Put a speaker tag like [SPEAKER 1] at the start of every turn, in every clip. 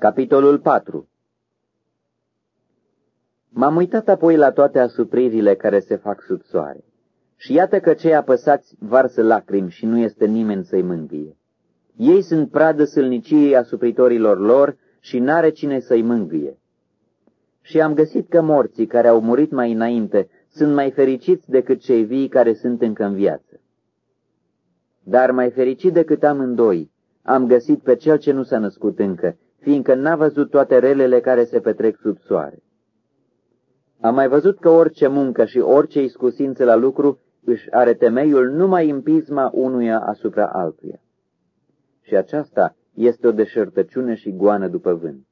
[SPEAKER 1] Capitolul 4 M-am uitat apoi la toate asupririle care se fac sub soare. Și iată că cei apăsați varsă lacrimi și nu este nimeni să-i mângâie. Ei sunt pradă sâlniciei asupritorilor lor și n-are cine să-i mângâie. Și am găsit că morții care au murit mai înainte sunt mai fericiți decât cei vii care sunt încă în viață. Dar mai fericit decât amândoi, am găsit pe cel ce nu s-a născut încă, fiindcă n-a văzut toate relele care se petrec sub soare. Am mai văzut că orice muncă și orice iscusință la lucru își are temeiul numai în pisma unuia asupra altuia. Și aceasta este o deșertăciune și goană după vânt.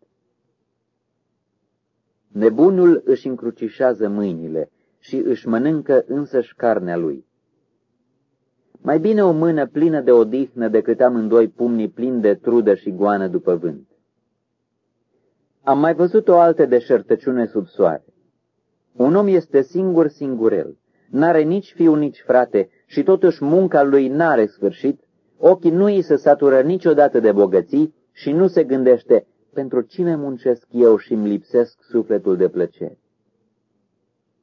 [SPEAKER 1] Nebunul își încrucișează mâinile și își mănâncă însăși carnea lui. Mai bine o mână plină de odihnă decât amândoi pumnii plini de trudă și goană după vânt. Am mai văzut o altă deșertăciune sub soare. Un om este singur singurel, n-are nici fiu, nici frate și totuși munca lui n-are sfârșit, ochii nu îi se satură niciodată de bogății și nu se gândește, pentru cine muncesc eu și îmi lipsesc sufletul de plăcere.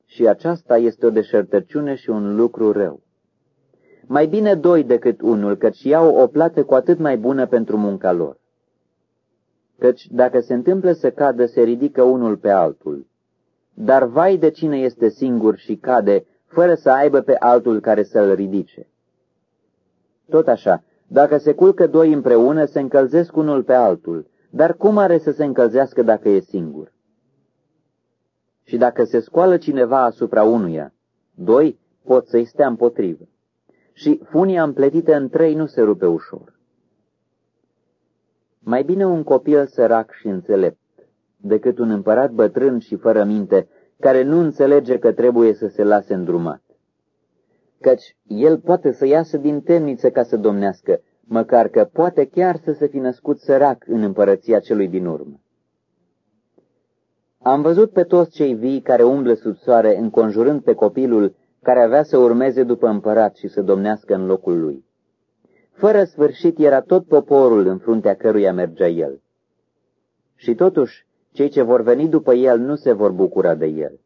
[SPEAKER 1] Și aceasta este o deșertăciune și un lucru rău. Mai bine doi decât unul, căci iau o plată cu atât mai bună pentru munca lor. Căci dacă se întâmplă să cadă, se ridică unul pe altul. Dar vai de cine este singur și cade, fără să aibă pe altul care să-l ridice. Tot așa, dacă se culcă doi împreună, se încălzesc unul pe altul, dar cum are să se încălzească dacă e singur? Și dacă se scoală cineva asupra unuia, doi pot să-i stea împotrivă. Și funia împletită în trei nu se rupe ușor. Mai bine un copil sărac și înțelept, decât un împărat bătrân și fără minte, care nu înțelege că trebuie să se lase îndrumat. Căci el poate să iasă din temniță ca să domnească, măcar că poate chiar să se fi născut sărac în împărăția celui din urmă. Am văzut pe toți cei vii care umblă sub soare, înconjurând pe copilul care avea să urmeze după împărat și să domnească în locul lui. Fără sfârșit era tot poporul în fruntea căruia mergea el. Și totuși, cei ce vor veni după el nu se vor bucura de el,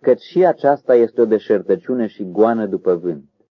[SPEAKER 1] căci și aceasta este o deșertăciune și goană după vânt.